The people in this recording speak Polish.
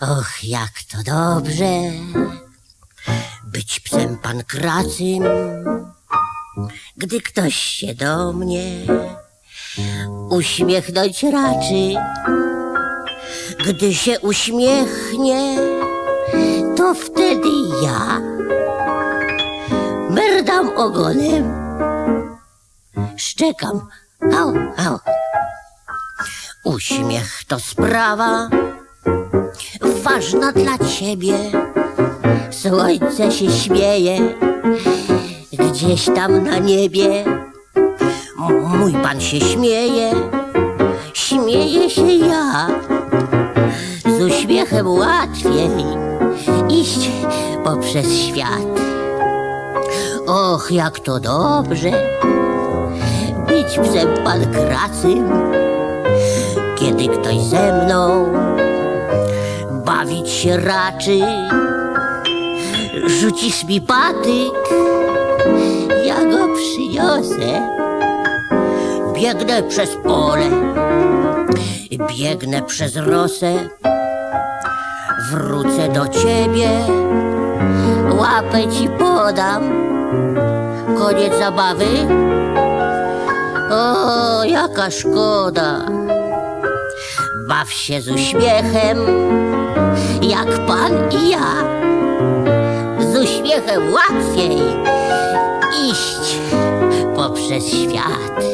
Och, jak to dobrze być psem pankracym, gdy ktoś się do mnie uśmiechnąć raczy. Gdy się uśmiechnie, to wtedy ja merdam ogonem, szczekam, au, au. Uśmiech to sprawa ważna dla ciebie. Słońce się śmieje gdzieś tam na niebie. Mój pan się śmieje, śmieje się ja. Z uśmiechem łatwiej iść poprzez świat. Och, jak to dobrze być psem pankracym, kiedy ktoś ze mną się raczy. Rzucisz mi patyk, ja go przyniosę. Biegnę przez pole, biegnę przez rosę, wrócę do ciebie, łapę ci podam. Koniec zabawy? O, jaka szkoda. Baw się z uśmiechem, jak pan i ja. Z uśmiechem łatwiej iść poprzez świat.